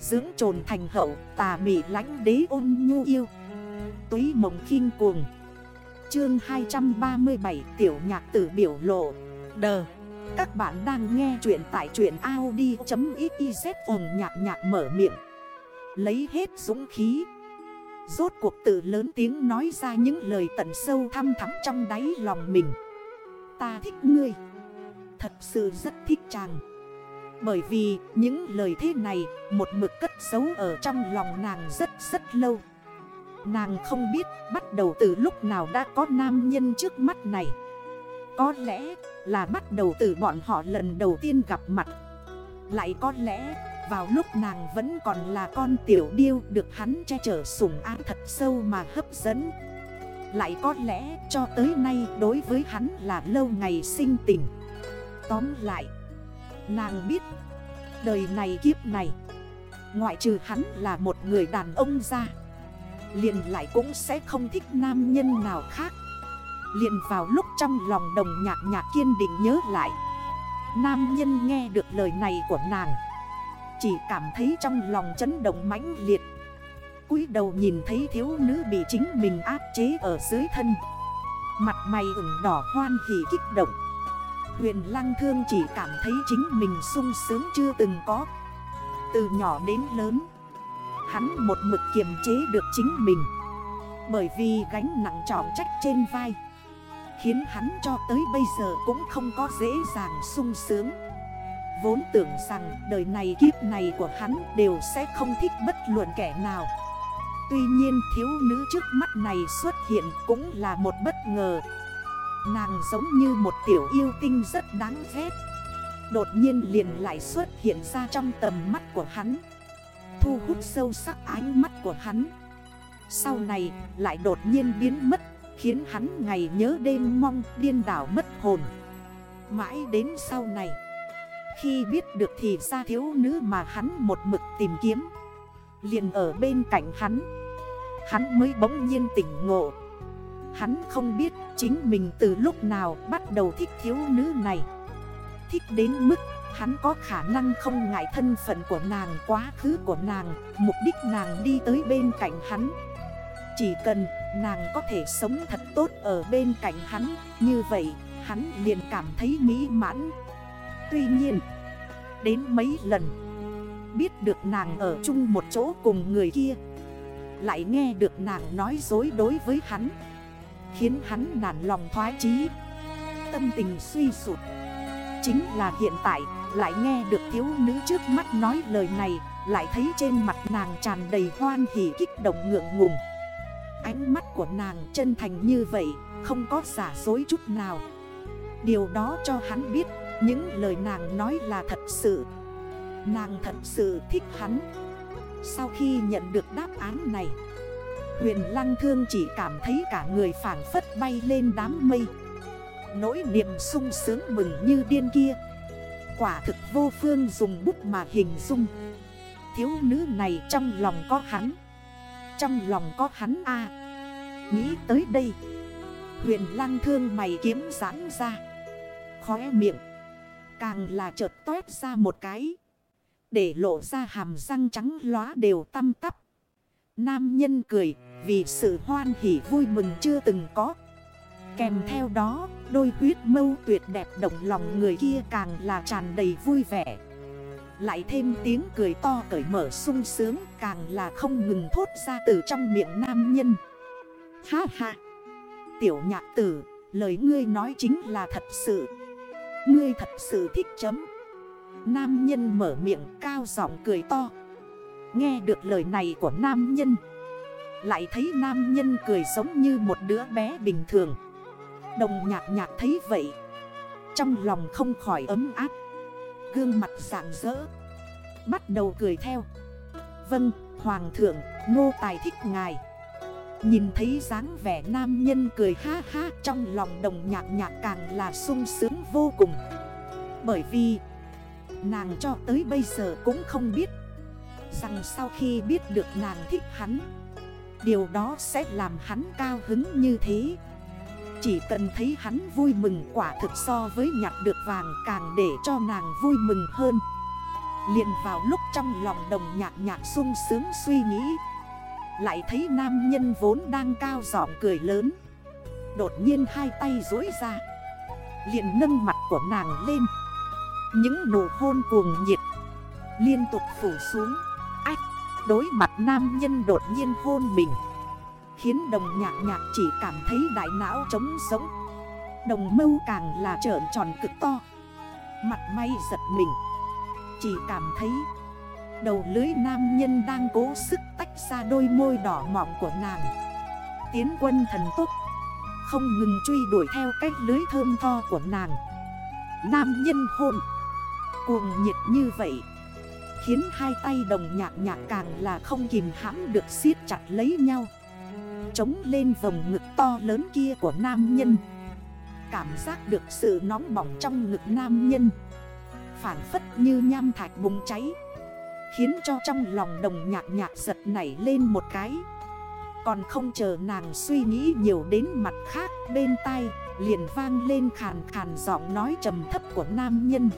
Dưỡng trồn thành hậu, tà mị lánh đế ôn nhu yêu. Túy mộng khinh cuồng. Chương 237 Tiểu nhạc tử biểu lộ. Đờ. Các bạn đang nghe chuyện tại chuyện Audi.xyz ồn nhạc nhạc mở miệng. Lấy hết dũng khí. Rốt cuộc tự lớn tiếng nói ra những lời tận sâu thăm thắm trong đáy lòng mình. Ta thích ngươi. Thật sự rất thích chàng. Bởi vì những lời thế này, Một mực cất giấu ở trong lòng nàng rất rất lâu. Nàng không biết bắt đầu từ lúc nào đã có nam nhân trước mắt này. Có lẽ là bắt đầu từ bọn họ lần đầu tiên gặp mặt. Lại có lẽ vào lúc nàng vẫn còn là con tiểu điêu được hắn che chở sủng ái thật sâu mà hấp dẫn. Lại có lẽ cho tới nay đối với hắn là lâu ngày sinh tình. Tóm lại Nàng biết. Đời này kiếp này. Ngoại trừ hắn là một người đàn ông ra. Liền lại cũng sẽ không thích nam nhân nào khác. Liền vào lúc trong lòng đồng nhạc nhạc kiên định nhớ lại. Nam nhân nghe được lời này của nàng. Chỉ cảm thấy trong lòng chấn động mãnh liệt. cúi đầu nhìn thấy thiếu nữ bị chính mình áp chế ở dưới thân. Mặt mày ửng đỏ hoan hỉ kích động. Huyền lăng thương chỉ cảm thấy chính mình sung sướng chưa từng có. Từ nhỏ đến lớn, Hắn một mực kiềm chế được chính mình. Bởi vì gánh nặng trọng trách trên vai, Khiến hắn cho tới bây giờ cũng không có dễ dàng sung sướng. Vốn tưởng rằng đời này kiếp này của hắn đều sẽ không thích bất luận kẻ nào. Tuy nhiên thiếu nữ trước mắt này xuất hiện cũng là một bất ngờ. Nàng giống như một tiểu yêu tinh rất đáng ghét. Đột nhiên liền lại xuất hiện ra trong tầm mắt của hắn. Thu hút sâu sắc ánh mắt của hắn. Sau này, lại đột nhiên biến mất, Khiến hắn ngày nhớ đêm mong điên đảo mất hồn. Mãi đến sau này, Khi biết được thì ra thiếu nữ mà hắn một mực tìm kiếm. Liền ở bên cạnh hắn Hắn mới bỗng nhiên tỉnh ngộ. Hắn không biết chính mình từ lúc nào bắt đầu thích thiếu nữ này. Thích đến mức hắn có khả năng không ngại thân phận của nàng, quá khứ của nàng, Mục đích nàng đi tới bên cạnh hắn. Chỉ cần nàng có thể sống thật tốt ở bên cạnh hắn, Như vậy hắn liền cảm thấy mỹ mãn. Tuy nhiên, Đến mấy lần, Biết được nàng ở chung một chỗ cùng người kia, Lại nghe được nàng nói dối đối với hắn. Khiến hắn nản lòng thoái chí. Tâm tình suy sụt Chính là hiện tại, lại nghe được thiếu nữ trước mắt nói lời này, Lại thấy trên mặt nàng tràn đầy hoan hỉ kích động ngượng ngùng. Ánh mắt của nàng chân thành như vậy, Không có giả dối chút nào. Điều đó cho hắn biết, Những lời nàng nói là thật sự. Nàng thật sự thích hắn. Sau khi nhận được đáp án này Huyền Lăng Thương chỉ cảm thấy cả người phản phất bay lên đám mây. Nỗi niềm sung sướng mừng như điên kia. Quả thực vô phương dùng bút mà hình dung. Thiếu nữ này trong lòng có hắn. Trong lòng có hắn a. Nghĩ tới đây, Huyền lăng thương mày kiếm giãn ra. Khóe miệng, Càng là chợt toét ra một cái. Để lộ ra hàm răng trắng lóa đều tăm tắp. Nam nhân cười vì sự hoan hỉ vui mừng chưa từng có. Kèm theo đó, đôi huyết mâu tuyệt đẹp động lòng người kia càng là tràn đầy vui vẻ. Lại thêm tiếng cười to cởi mở sung sướng càng là không ngừng thốt ra từ trong miệng nam nhân. Ha ha! Tiểu nhạc tử, lời ngươi nói chính là thật sự. Ngươi thật sự thích chấm. Nam nhân mở miệng cao giọng cười to. Nghe được lời này của nam nhân lại thấy nam nhân cười giống như một đứa bé bình thường. Đồng nhạc nhạc thấy vậy. Trong lòng không khỏi ấm áp. Gương mặt rạng rỡ. Bắt đầu cười theo. Vâng, Hoàng thượng, nô tài thích ngài. Nhìn thấy dáng vẻ nam nhân cười ha ha Trong lòng đồng nhạc nhạc càng là sung sướng vô cùng. Bởi vì Nàng cho tới bây giờ cũng không biết Rằng sau khi biết được nàng thích hắn Điều đó sẽ làm hắn cao hứng như thế. Chỉ cần thấy hắn vui mừng quả thực so với nhặt được vàng càng để cho nàng vui mừng hơn. Liền vào lúc trong lòng đồng nhạc nhạc sung sướng suy nghĩ. Lại thấy nam nhân vốn đang cao giọng cười lớn. Đột nhiên hai tay dối ra. Liền nâng mặt của nàng lên. Những nụ hôn cuồng nhiệt Liên tục phủ xuống. Đối mặt nam nhân đột nhiên hôn mình, Khiến đồng nhạc nhạc chỉ cảm thấy đại não trống sống Đồng mâu càng là trởn tròn cực to. Mặt may giật mình, Chỉ cảm thấy Đầu lưới nam nhân đang cố sức tách ra đôi môi đỏ mọng của nàng. Tiến quân thần tốc, Không ngừng truy đuổi theo cách lưới thơm to của nàng. Nam nhân hôn, Cuồng nhiệt như vậy Khiến hai tay đồng nhạc nhạc càng là không kìm hãm được siết chặt lấy nhau. Chống lên vòng ngực to lớn kia của nam nhân. Cảm giác được sự nóng bỏng trong ngực nam nhân. Phản phất như nham thạch bùng cháy. Khiến cho trong lòng đồng nhạc nhạc giật nảy lên một cái. Còn không chờ nàng suy nghĩ nhiều đến mặt khác, bên tai Liền vang lên khàn khàn giọng nói trầm thấp của nam nhân.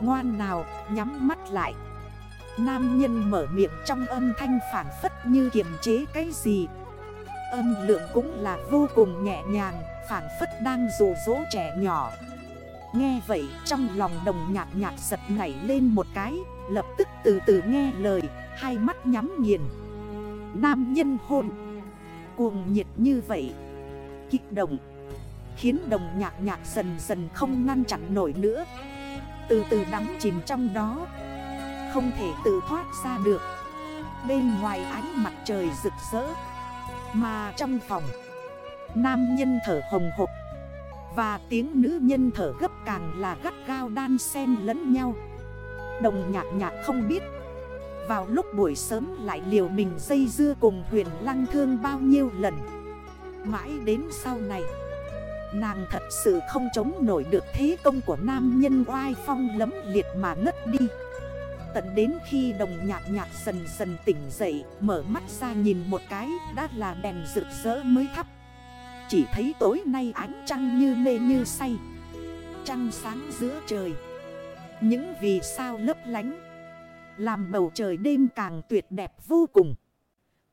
Ngoan nào, nhắm mắt lại. Nam nhân mở miệng trong âm thanh phản phất như kiềm chế cái gì. Âm lượng cũng là vô cùng nhẹ nhàng, Phản phất đang rủ rỗ trẻ nhỏ. Nghe vậy, trong lòng đồng nhạc nhạc giật nảy lên một cái, Lập tức từ từ nghe lời, Hai mắt nhắm nghiền. Nam nhân hôn Cuồng nhiệt như vậy. Kích động. Khiến đồng nhạc nhạc dần dần không ngăn chặn nổi nữa. Từ từ đắm chìm trong đó. Không thể tự thoát ra được. Bên ngoài ánh mặt trời rực rỡ, Mà trong phòng, Nam nhân thở hồng hộp Và tiếng nữ nhân thở gấp càng là gắt gao đan xen lẫn nhau. Đồng nhạc nhạc không biết, Vào lúc buổi sớm lại liều mình dây dưa cùng huyền lăng thương bao nhiêu lần. Mãi đến sau này, Nàng thật sự không chống nổi được thế công của nam nhân oai phong lấm liệt mà ngất đi. Tận đến khi đồng nhạc nhạc dần dần tỉnh dậy, Mở mắt ra nhìn một cái, đã là đèn rực rỡ mới thắp. Chỉ thấy tối nay ánh trăng như mê như say. Trăng sáng giữa trời. Những vì sao lấp lánh. Làm bầu trời đêm càng tuyệt đẹp vô cùng.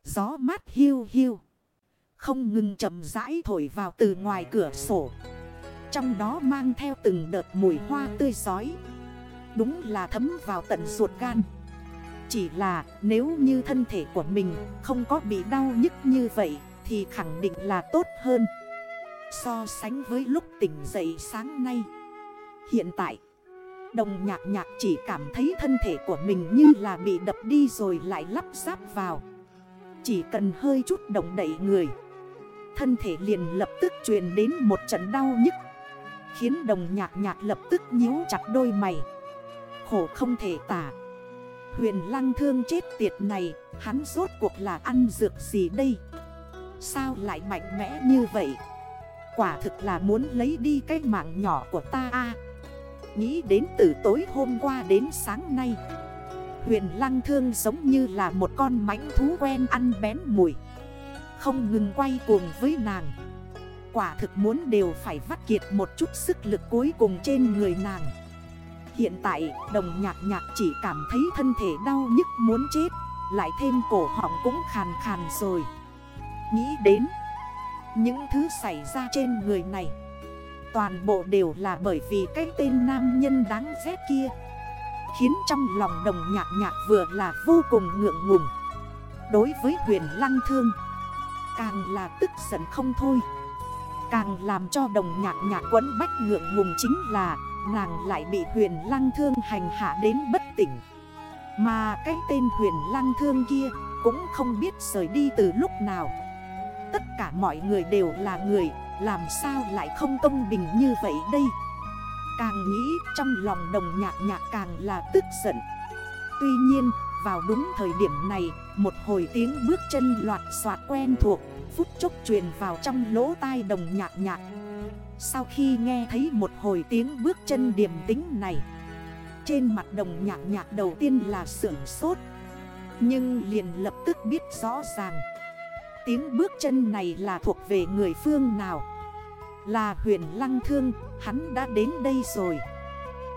Gió mát hiu hiu. Không ngừng chậm rãi thổi vào từ ngoài cửa sổ. Trong đó mang theo từng đợt mùi hoa tươi giói. Đúng là thấm vào tận ruột gan. Chỉ là nếu như thân thể của mình không có bị đau nhức như vậy Thì khẳng định là tốt hơn. So sánh với lúc tỉnh dậy sáng nay. Hiện tại, Đồng nhạc nhạc chỉ cảm thấy thân thể của mình như là bị đập đi rồi lại lắp ráp vào. Chỉ cần hơi chút động đẩy người, Thân thể liền lập tức truyền đến một trận đau nhức, Khiến đồng nhạc nhạc lập tức nhíu chặt đôi mày khổ không thể tả. Huyền lăng thương chết tiệt này, Hắn rốt cuộc là ăn dược gì đây? Sao lại mạnh mẽ như vậy? Quả thực là muốn lấy đi cái mạng nhỏ của ta a. Nghĩ đến từ tối hôm qua đến sáng nay, Huyền lăng thương giống như là một con mãnh thú quen ăn bén mùi. Không ngừng quay cuồng với nàng. Quả thực muốn đều phải vắt kiệt một chút sức lực cuối cùng trên người nàng. Hiện tại, đồng nhạc nhạc chỉ cảm thấy thân thể đau nhức muốn chết, Lại thêm cổ họng cũng khàn khàn rồi. Nghĩ đến Những thứ xảy ra trên người này, Toàn bộ đều là bởi vì cái tên nam nhân đáng ghét kia, Khiến trong lòng đồng nhạc nhạc vừa là vô cùng ngượng ngùng. Đối với huyền lăng thương, Càng là tức giận không thôi. Càng làm cho đồng nhạc nhạc quấn bách ngượng ngùng chính là Nàng lại bị huyền lăng thương hành hạ đến bất tỉnh. Mà cái tên huyền lăng thương kia Cũng không biết rời đi từ lúc nào. Tất cả mọi người đều là người, Làm sao lại không công bình như vậy đây? Càng nghĩ trong lòng đồng nhạc nhạc càng là tức giận. Tuy nhiên, vào đúng thời điểm này, Một hồi tiếng bước chân loạt soạt quen thuộc, Phút chốc truyền vào trong lỗ tai đồng nhạc nhạc sau khi nghe thấy một hồi tiếng bước chân điềm tính này, Trên mặt đồng nhạc nhạc đầu tiên là sưởng sốt. Nhưng liền lập tức biết rõ ràng, Tiếng bước chân này là thuộc về người phương nào, Là huyền lăng thương, Hắn đã đến đây rồi.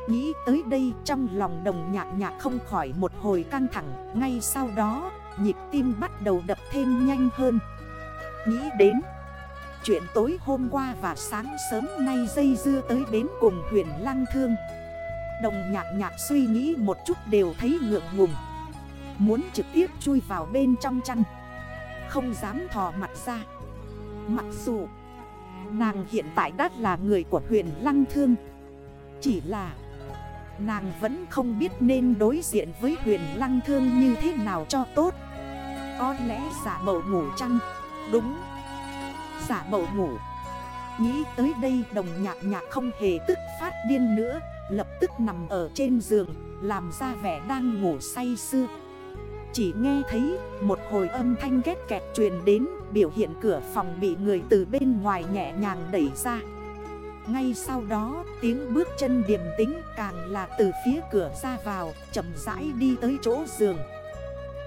Nghĩ tới đây trong lòng đồng nhạc nhạc không khỏi một hồi căng thẳng, Ngay sau đó, nhịp tim bắt đầu đập thêm nhanh hơn. Nghĩ đến Chuyện tối hôm qua và sáng sớm nay dây dưa tới bến cùng huyền lăng thương. Đồng nhạc nhạc suy nghĩ một chút đều thấy ngượng ngùng. Muốn trực tiếp chui vào bên trong chăn. Không dám thò mặt ra. Mặc dù, Nàng hiện tại đã là người của huyền lăng thương. Chỉ là, Nàng vẫn không biết nên đối diện với huyền lăng thương như thế nào cho tốt. Có lẽ giả mậu ngủ chăng Đúng. Giả mậu ngủ Nghĩ tới đây đồng nhạc nhạc không hề tức phát điên nữa, Lập tức nằm ở trên giường, Làm ra vẻ đang ngủ say sưa. Chỉ nghe thấy một hồi âm thanh ghét kẹt truyền đến, Biểu hiện cửa phòng bị người từ bên ngoài nhẹ nhàng đẩy ra. Ngay sau đó, tiếng bước chân điềm tính càng là từ phía cửa ra vào, chậm rãi đi tới chỗ giường.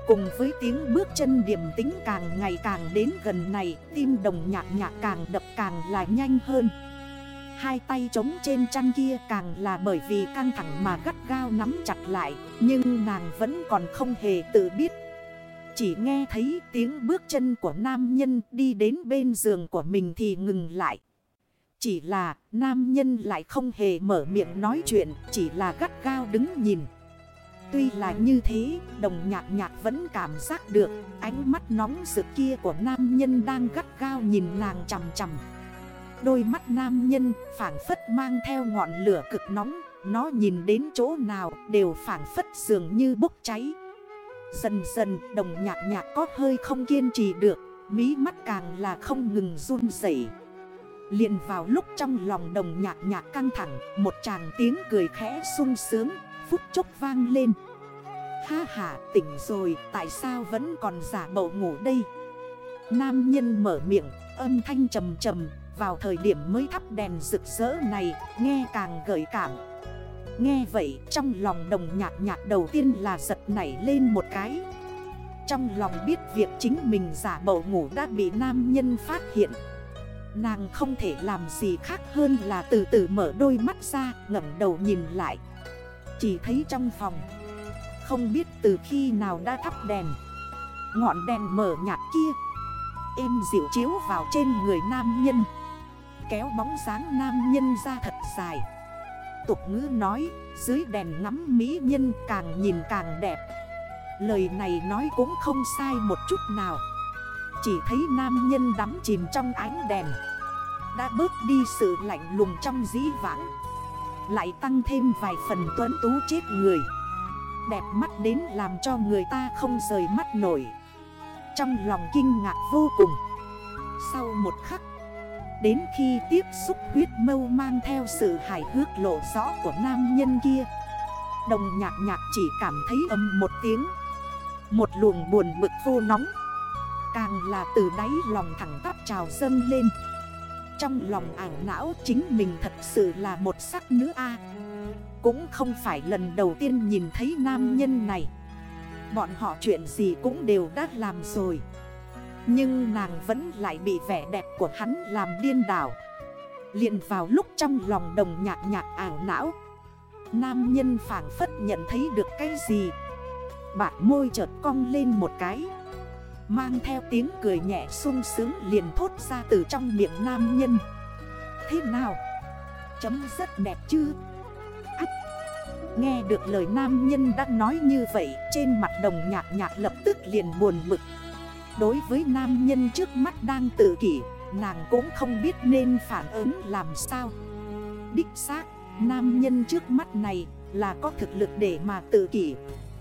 Cùng với tiếng bước chân điềm tính càng ngày càng đến gần này, Tim đồng nhạc nhạc càng đập càng là nhanh hơn. Hai tay trống trên chăn kia càng là bởi vì căng thẳng mà gắt gao nắm chặt lại, Nhưng nàng vẫn còn không hề tự biết. Chỉ nghe thấy tiếng bước chân của nam nhân đi đến bên giường của mình thì ngừng lại. Chỉ là nam nhân lại không hề mở miệng nói chuyện, Chỉ là gắt gao đứng nhìn. Tuy là như thế, Đồng nhạc nhạc vẫn cảm giác được Ánh mắt nóng rực kia của nam nhân đang gắt gao nhìn nàng chầm chầm Đôi mắt nam nhân phản phất mang theo ngọn lửa cực nóng, Nó nhìn đến chỗ nào đều phản phất dường như bốc cháy. Dần dần, đồng nhạc nhạc có hơi không kiên trì được, Mí mắt càng là không ngừng run dậy liền vào lúc trong lòng đồng nhạc nhạc căng thẳng, Một chàng tiếng cười khẽ sung sướng Phút chốc vang lên. Ha ha, tỉnh rồi, Tại sao vẫn còn giả bộ ngủ đây? Nam nhân mở miệng, Âm thanh trầm trầm, Vào thời điểm mới thắp đèn rực rỡ này, Nghe càng gợi cảm. Nghe vậy, trong lòng đồng nhạc nhạc đầu tiên là giật nảy lên một cái. Trong lòng biết việc chính mình giả bầu ngủ đã bị nam nhân phát hiện. Nàng không thể làm gì khác hơn là từ từ mở đôi mắt ra, ngẩng đầu nhìn lại. Chỉ thấy trong phòng. Không biết từ khi nào đã thắp đèn. Ngọn đèn mở nhạt kia. Êm dịu chiếu vào trên người nam nhân. Kéo bóng dáng nam nhân ra thật dài. Tục ngữ nói, Dưới đèn ngắm mỹ nhân càng nhìn càng đẹp. Lời này nói cũng không sai một chút nào. Chỉ thấy nam nhân đắm chìm trong ánh đèn. Đã bớt đi sự lạnh lùng trong dĩ vãng. Lại tăng thêm vài phần tuấn tú chết người. Đẹp mắt đến làm cho người ta không rời mắt nổi. Trong lòng kinh ngạc vô cùng. Sau một khắc, Đến khi tiếp xúc huyết mâu mang theo sự hài hước lộ rõ của nam nhân kia, Đồng nhạc nhạc chỉ cảm thấy âm một tiếng. Một luồng buồn bực vô nóng, Càng là từ đáy lòng thẳng tắp trào dâng lên. Trong lòng ảo não chính mình thật sự là một sắc nữ A. Cũng không phải lần đầu tiên nhìn thấy nam nhân này. Bọn họ chuyện gì cũng đều đã làm rồi. Nhưng nàng vẫn lại bị vẻ đẹp của hắn làm điên đảo. Liền vào lúc trong lòng đồng nhạc nhạc ảo não, Nam nhân phản phất nhận thấy được cái gì. Bạn môi chợt cong lên một cái. Mang theo tiếng cười nhẹ sung sướng liền thốt ra từ trong miệng nam nhân Thế nào? Chấm rất đẹp chứ? Ách! Nghe được lời nam nhân đã nói như vậy, Trên mặt đồng nhạc nhạc lập tức liền buồn bực Đối với nam nhân trước mắt đang tự kỷ, Nàng cũng không biết nên phản ứng làm sao Đích xác, Nam nhân trước mắt này là có thực lực để mà tự kỷ